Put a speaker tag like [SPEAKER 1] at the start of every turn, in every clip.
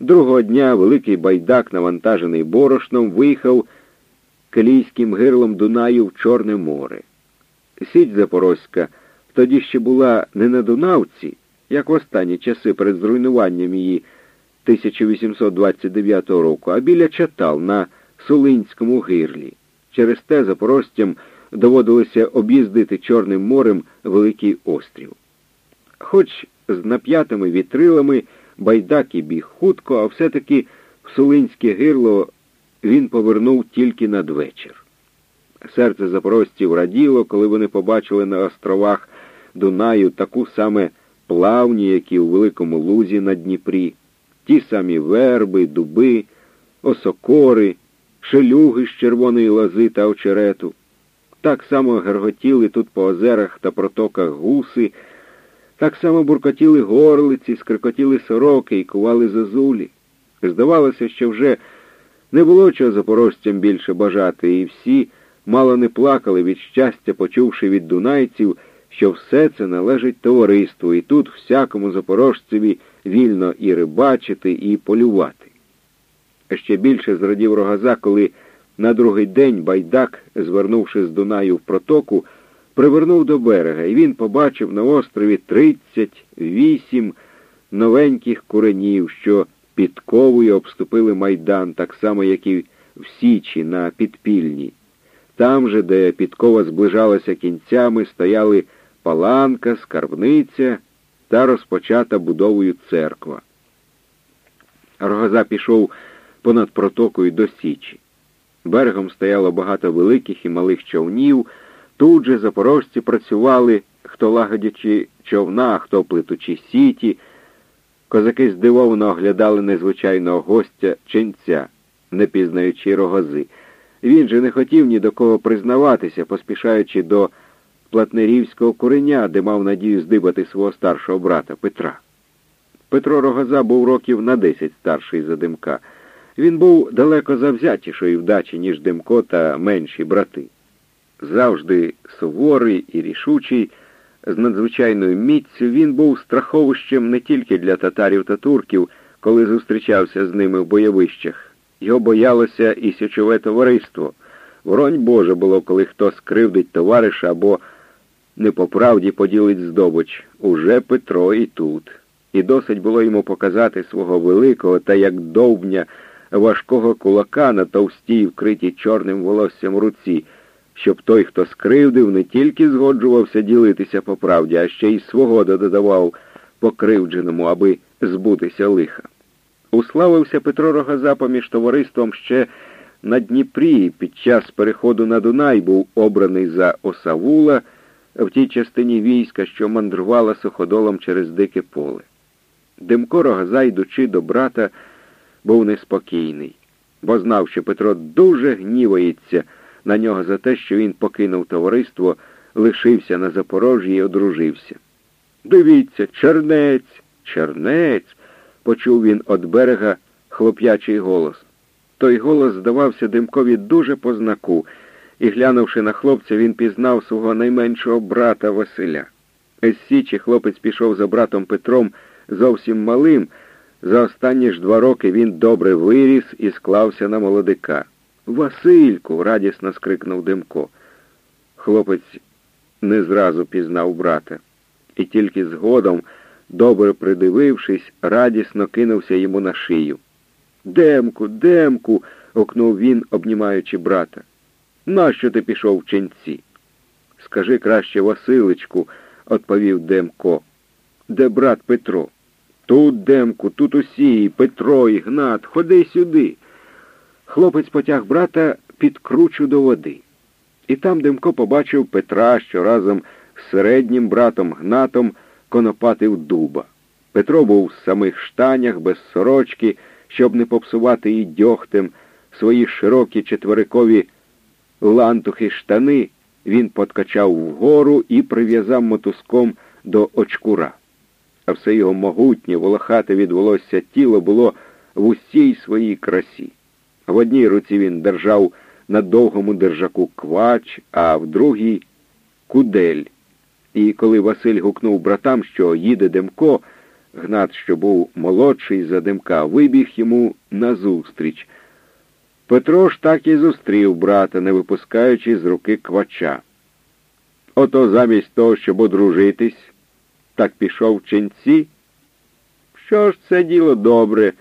[SPEAKER 1] Другого дня великий байдак, навантажений борошном, виїхав калійським гирлом Дунаю в Чорне море. Сіть Запорозька тоді ще була не на Дунавці, як в останні часи перед зруйнуванням її 1829 року, а біля Чатал на Сулинському гирлі. Через те запорожцям доводилося об'їздити Чорним морем Великий острів. Хоч з нап'ятими вітрилами байдак і біг хутко, а все-таки в Сулинське гирло він повернув тільки надвечір. Серце запорожців раділо, коли вони побачили на островах Дунаю таку саме плавні, як і у Великому Лузі на Дніпрі, ті самі верби, дуби, осокори, шелюги з червоної лози та очерету. Так само герготіли тут по озерах та протоках гуси, так само буркотіли горлиці, скрикотіли сороки і кували зозулі. Здавалося, що вже не було чого запорожцям більше бажати, і всі мало не плакали від щастя, почувши від дунайців, що все це належить товариству, і тут всякому запорожцеві вільно і рибачити, і полювати. А ще більше зрадів рогаза, коли на другий день байдак, звернувши з Дунаю в протоку, привернув до берега, і він побачив на острові тридцять вісім новеньких куренів, що підковою обступили майдан, так само, як і в Січі на підпільні. Там же, де підкова зближалася кінцями, стояли паланка, скарбниця та розпочата будовою церква. Рогоза пішов понад протокою до Січі. Берегом стояло багато великих і малих човнів. Тут же запорожці працювали, хто лагодячи човна, хто плетучи сіті. Козаки здивовано оглядали незвичайного гостя ченця, не пізнаючи рогози. Він же не хотів ні до кого признаватися, поспішаючи до платнерівського куреня, де мав надію здибати свого старшого брата Петра. Петро Рогоза був років на десять старший за Димка. Він був далеко завзятішої вдачі, ніж Димко та менші брати. Завжди суворий і рішучий, з надзвичайною міццю він був страховищем не тільки для татарів та турків, коли зустрічався з ними в бойовищах. Його боялося і січове товариство. Воронь Боже було, коли хто скривдить товариша або не по правді поділить здобич. Уже Петро і тут. І досить було йому показати свого великого та як довбня важкого кулака на товстій, вкритій чорним волоссям руці, щоб той, хто скривдив, не тільки згоджувався ділитися по правді, а ще й свого додавав покривдженому, аби збутися лиха. Уславився Петро Рогаза поміж товариством ще на Дніпрі під час переходу на Дунай був обраний за Осавула в тій частині війська, що мандрувала суходолом через дике поле. Димко Рогаза, йдучи до брата, був неспокійний, бо знав, що Петро дуже гнівається на нього за те, що він покинув товариство, лишився на Запорожжі і одружився. Дивіться, чернець, чернець, почув він від берега хлоп'ячий голос. Той голос здавався Димкові дуже по знаку, і, глянувши на хлопця, він пізнав свого найменшого брата Василя. З Січі хлопець пішов за братом Петром зовсім малим. За останні ж два роки він добре виріс і склався на молодика. Васильку. радісно скрикнув Димко. Хлопець не зразу пізнав брата, і тільки згодом, добре придивившись, радісно кинувся йому на шию. Демку, демку. окнув він, обнімаючи брата. Нащо ти пішов в ченці? Скажи краще Василичку, відповів Демко. Де брат Петро? Тут Демку, тут усі, Петро, і Гнат, ходи сюди. Хлопець потяг брата під кручу до води. І там Демко побачив Петра, що разом з середнім братом Гнатом конопатив дуба. Петро був в самих штанях, без сорочки, щоб не попсувати її дьогтем, свої широкі четверикові лантухи штани він подкачав вгору і прив'язав мотузком до очкура а все його могутнє, волохате від волосся тіло було в усій своїй красі. В одній руці він держав на довгому держаку квач, а в другій кудель. І коли Василь гукнув братам, що їде Демко, Гнат, що був молодший за димка, вибіг йому назустріч. Петро ж так і зустрів брата, не випускаючи з руки квача. Ото замість того, щоб одружитись, так пішов ченці. Що ж це діло добре?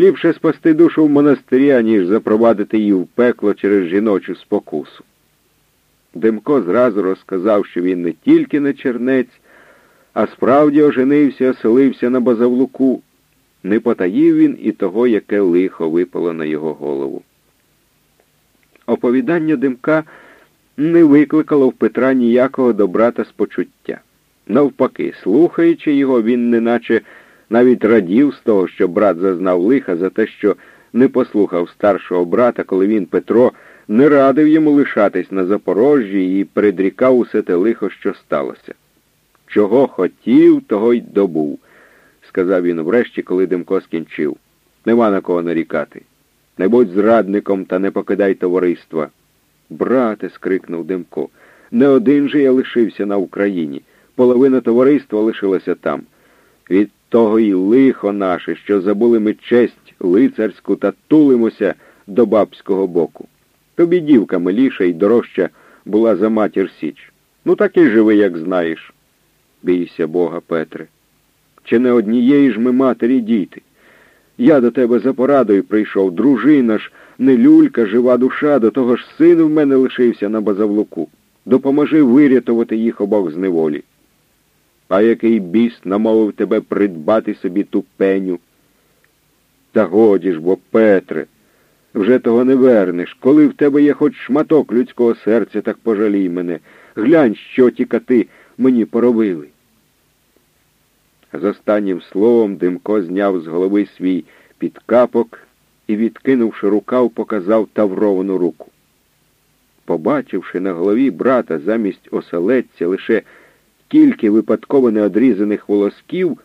[SPEAKER 1] Ліпше спасти душу в монастирі, аніж запровадити її в пекло через жіночу спокусу. Демко зразу розказав, що він не тільки не чернець, а справді оженився, оселився на базавлуку. Не потаїв він і того, яке лихо випало на його голову. Оповідання Демка не викликало в Петра ніякого добра та спочуття. Навпаки, слухаючи його, він неначе навіть радів з того, що брат зазнав лиха за те, що не послухав старшого брата, коли він, Петро, не радив йому лишатись на Запорожжі і предрікав усе те лихо, що сталося. Чого хотів, того й добув, сказав він врешті, коли Демко скінчив. Нема на кого нарікати. Не будь зрадником та не покидай товариства. Брате, скрикнув Демко, не один же я лишився на Україні. Половина товариства лишилася там. Від того й лихо наше, що забули ми честь лицарську та тулимося до бабського боку. Тобі дівка миліша й дорожча була за матір Січ. Ну так і живи, як знаєш. Бійся Бога, Петре. Чи не однієї ж ми матері діти? Я до тебе за порадою прийшов, дружина ж, не люлька, жива душа, до того ж син в мене лишився на базавлуку. Допоможи вирятувати їх обох з неволі. А який біс намовив тебе придбати собі ту пеню? Та годі ж бо, Петре, вже того не вернеш. Коли в тебе є хоч шматок людського серця, так пожалій мене. Глянь, що ті кати мені поробили. З останнім словом Димко зняв з голови свій підкапок і, відкинувши рукав, показав тавровану руку. Побачивши на голові брата замість оселедця лише кілька випадково неодрізаних волосків,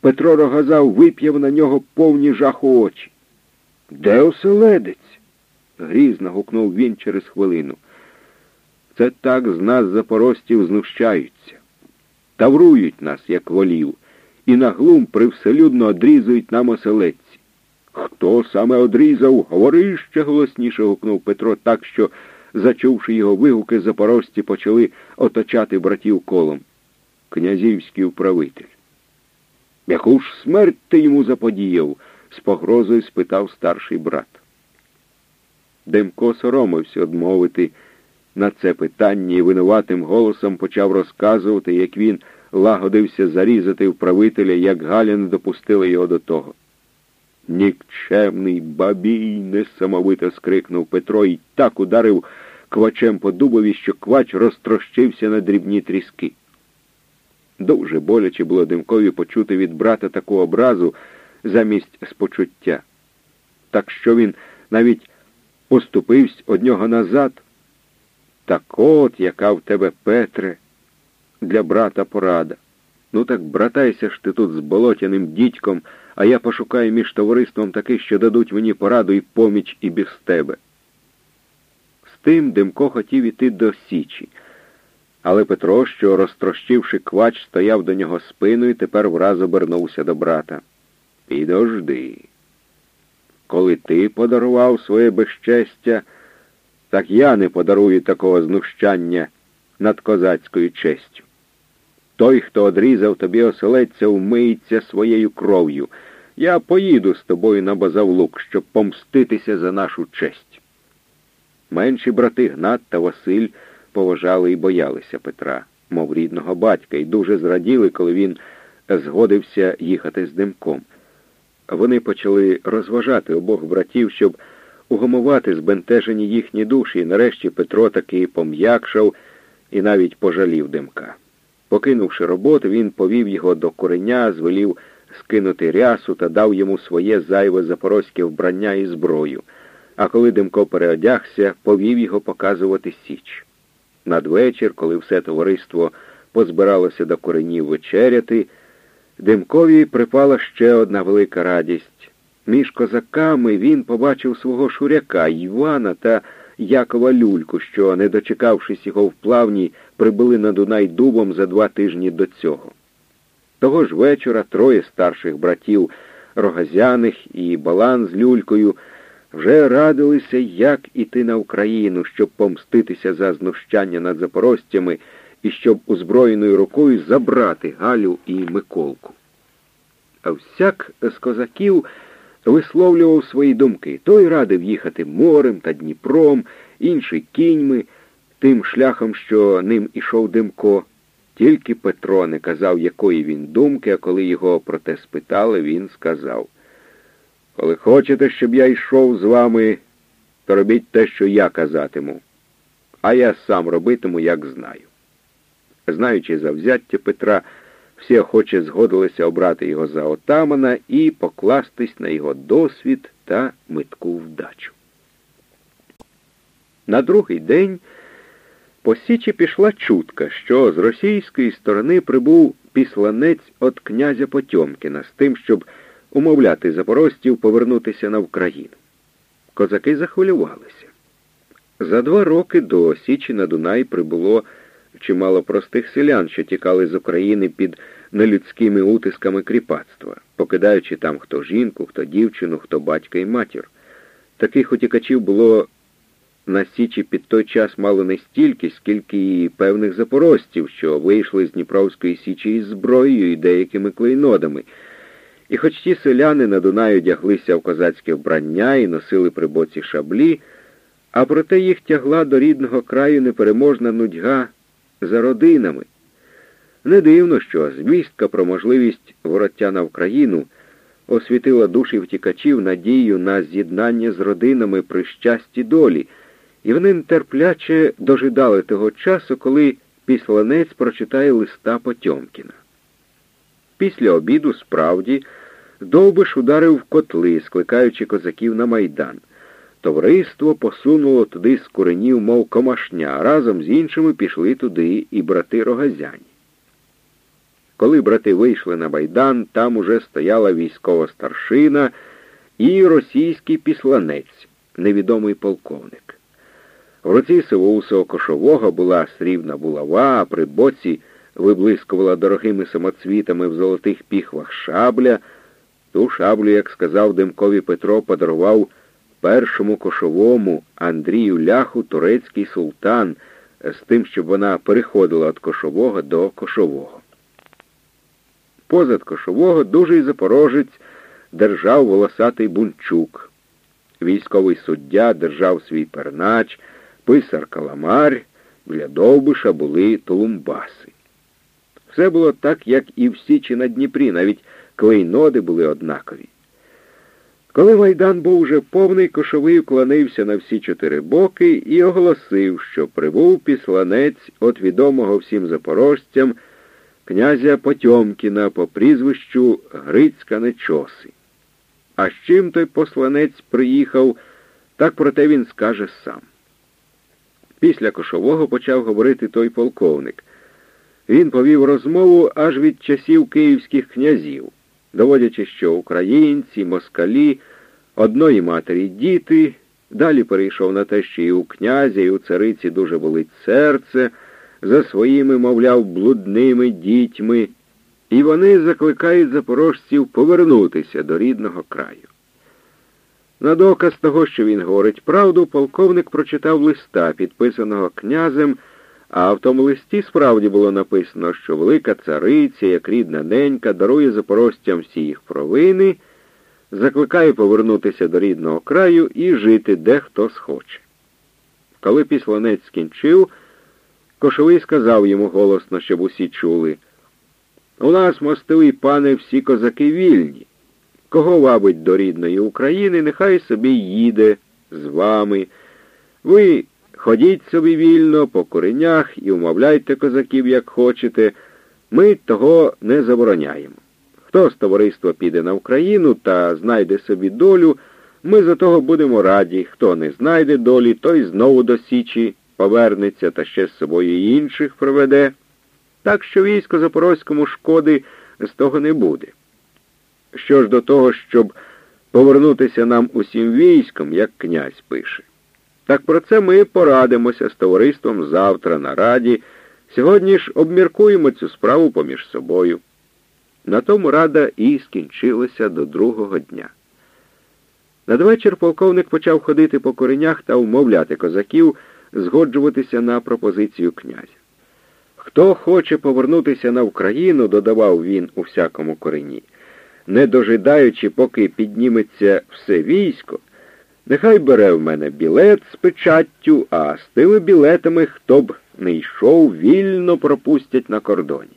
[SPEAKER 1] Петро Рогозав вип'яв на нього повні жаху очі. Де оселедець? грізно гукнув він через хвилину. Це так з нас запорожців знущаються. Таврують нас, як волів, і на глум привселюдно одрізують нам оселедці. Хто саме одрізав? Говори ще голосніше гукнув Петро так, що, зачувши його вигуки, запорожці почали оточати братів колом. Князівський управитель. Яку ж смерть ти йому заподіяв? з погрозою спитав старший брат. Демко соромився одмовити на це питання і винуватим голосом почав розказувати, як він лагодився зарізати вправителя, як Галя не допустила його до того. Нікчемний бабій, несамовито скрикнув Петро і так ударив квачем по дубові, що квач розтрощився на дрібні тріски. Дуже боляче було Димкові почути від брата таку образу замість спочуття. Так що він навіть поступився од нього назад. Так от, яка в тебе, Петре, для брата порада. Ну так братайся ж ти тут з болотяним дідьком, а я пошукаю між товариством таких, що дадуть мені пораду і поміч і без тебе. Тим Димко хотів іти до Січі. Але Петро, що, розтрощивши квач, стояв до нього спиною, тепер враз обернувся до брата. Підожди. Коли ти подарував своє безчестя, так я не подарую такого знущання над козацькою честю. Той, хто одрізав тобі оселедця, вмиється своєю кров'ю. Я поїду з тобою на базавлук, щоб помститися за нашу честь. Менші брати Гнат та Василь поважали і боялися Петра, мов рідного батька, і дуже зраділи, коли він згодився їхати з димком. Вони почали розважати обох братів, щоб угомувати збентежені їхні душі, і нарешті Петро таки пом'якшав і навіть пожалів димка. Покинувши роботу, він повів його до кореня, звелів скинути рясу та дав йому своє зайве запорозьке вбрання і зброю. А коли Димко переодягся, повів його показувати Січ. Надвечір, коли все товариство позбиралося до коренів вечеряти, Димкові припала ще одна велика радість. Між козаками він побачив свого шуряка Івана та Якова Люльку, що, не дочекавшись його в плавні, прибули на Дунай дубом за два тижні до цього. Того ж вечора троє старших братів Рогазяних і Балан з люлькою вже радилися, як іти на Україну, щоб помститися за знущання над запорожцями і щоб озброєною рукою забрати Галю і Миколку. А всяк з козаків висловлював свої думки. Той радив їхати морем та Дніпром, інший кіньми, тим шляхом, що ним ішов Димко. Тільки Петро не казав, якої він думки, а коли його про те спитали, він сказав коли хочете, щоб я йшов з вами, то робіть те, що я казатиму, а я сам робитиму, як знаю. Знаючи завзяття Петра, всі охоче згодилися обрати його за отамана і покластись на його досвід та митку вдачу. На другий день по Січі пішла чутка, що з російської сторони прибув післанець від князя Потьомкіна з тим, щоб умовляти запорожців повернутися на Україну. Козаки захвилювалися. За два роки до Січі на Дунай прибуло чимало простих селян, що тікали з України під нелюдськими утисками кріпацтва, покидаючи там хто жінку, хто дівчину, хто батька і матір. Таких утікачів було на Січі під той час мало не стільки, скільки і певних запорожців, що вийшли з Дніпровської Січі із зброєю і деякими клейнодами. І хоч ті селяни на Дунаю дяглися в козацьке вбрання і носили при боці шаблі, а проте їх тягла до рідного краю непереможна нудьга за родинами. Не дивно, що звістка про можливість вороття на Україну освітила душі втікачів надію на з'єднання з родинами при щасті долі, і вони нетерпляче дожидали того часу, коли післанець прочитає листа Потьомкіна. Після обіду справді Довбиш ударив котли, скликаючи козаків на майдан. Товариство посунуло туди з куренів, мов комашня, разом з іншими пішли туди і брати рогазяні. Коли брати вийшли на майдан, там уже стояла військова старшина і російський післанець, невідомий полковник. В руці сивоусого кошового була срібна булава, а при боці виблискувала дорогими самоцвітами в золотих піхвах шабля. Ту шаблю, як сказав Демкові Петро, подарував першому кошовому Андрію ляху турецький султан з тим, щоб вона переходила від кошового до кошового. Позад кошового дужий запорожець держав волосатий бунчук. Військовий суддя держав свій пернач, писар каламар, біля довбиша були тулумбаси. Все було так, як і в Січі на Дніпрі, навіть клейноди були однакові. Коли майдан був уже повний, кошовий уклонився на всі чотири боки і оголосив, що прибув післанець от відомого всім запорожцям князя Потьомкіна по прізвищу Грицька Нечоси. А з чим той посланець приїхав, так про те він скаже сам. Після кошового почав говорити той полковник. Він повів розмову аж від часів київських князів, доводячи, що українці, москалі, одної матері діти, далі перейшов на те, що і у князя, і у цариці дуже болить серце, за своїми, мовляв, блудними дітьми, і вони закликають запорожців повернутися до рідного краю. На доказ того, що він говорить правду, полковник прочитав листа, підписаного князем. А в тому листі справді було написано, що велика цариця, як рідна ненька, дарує запорожцям всі їх провини, закликає повернутися до рідного краю і жити де хто схоче. Коли післанець скінчив, Кошовий сказав йому голосно, щоб усі чули. У нас, мостовий пане, всі козаки вільні. Кого вабить до рідної України, нехай собі їде з вами. Ви Ходіть собі вільно по коренях і умовляйте козаків, як хочете. Ми того не забороняємо. Хто з товариства піде на Україну та знайде собі долю, ми за того будемо раді. Хто не знайде долі, той знову до Січі повернеться та ще з собою інших приведе. Так що військо Запорозькому шкоди з того не буде. Що ж до того, щоб повернутися нам усім військом, як князь пише. Так про це ми порадимося з товариством завтра на раді. Сьогодні ж обміркуємо цю справу поміж собою. На тому рада і скінчилася до другого дня. Надвечір полковник почав ходити по коренях та умовляти козаків згоджуватися на пропозицію князя. Хто хоче повернутися на Україну, додавав він у всякому корені, не дожидаючи, поки підніметься все військо, нехай бере в мене білет з печаттю, а з тими білетами, хто б не йшов, вільно пропустять на кордоні.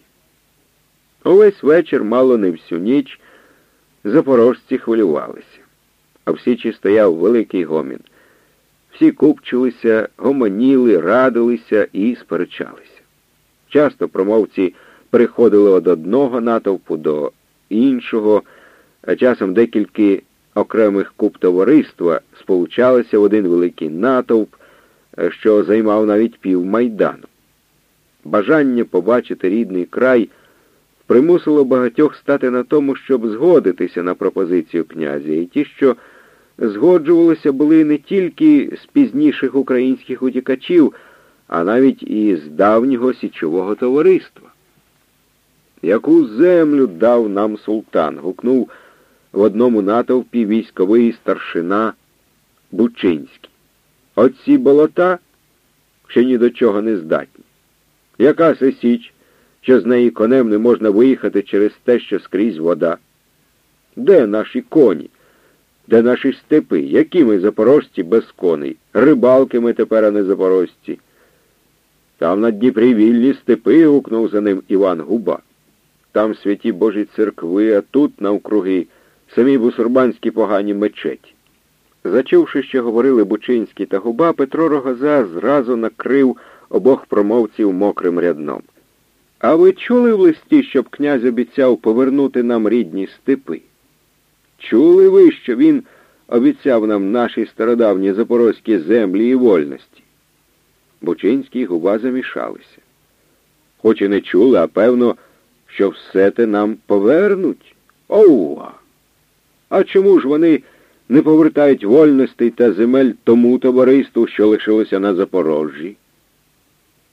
[SPEAKER 1] Увесь вечір, мало не всю ніч, запорожці хвилювалися, а в Січі стояв великий гомін. Всі купчилися, гомоніли, радилися і сперечалися. Часто промовці переходили від одного натовпу до іншого, а часом декілька окремих куп товариства сполучалися в один великий натовп, що займав навіть пів майдану. Бажання побачити рідний край примусило багатьох стати на тому, щоб згодитися на пропозицію князя, і ті, що згоджувалися, були не тільки з пізніших українських утікачів, а навіть і з давнього січового товариства. Яку землю дав нам султан? гукнув в одному натовпі військовий старшина Бучинський. Оці болота ще ні до чого не здатні. Яка це січ, що з неї конем не можна виїхати через те, що скрізь вода? Де наші коні? Де наші степи? Які ми запорожці без коней? Рибалки ми тепер, а не запорожці. Там на Дніпрі вільні степи, гукнув за ним Іван Губа. Там святі Божі церкви, а тут, навкруги, самі бусурбанські погані мечеті. Зачувши, що говорили Бучинський та Губа, Петро Рогоза зразу накрив обох промовців мокрим рядном. А ви чули в листі, щоб князь обіцяв повернути нам рідні степи? Чули ви, що він обіцяв нам наші стародавні запорозькі землі і вольності? Бучинський губа замішалися. Хоч і не чули, а певно, що все те нам повернуть. Оуа! А чому ж вони не повертають вольностей та земель тому товариству, що лишилося на Запорожжі?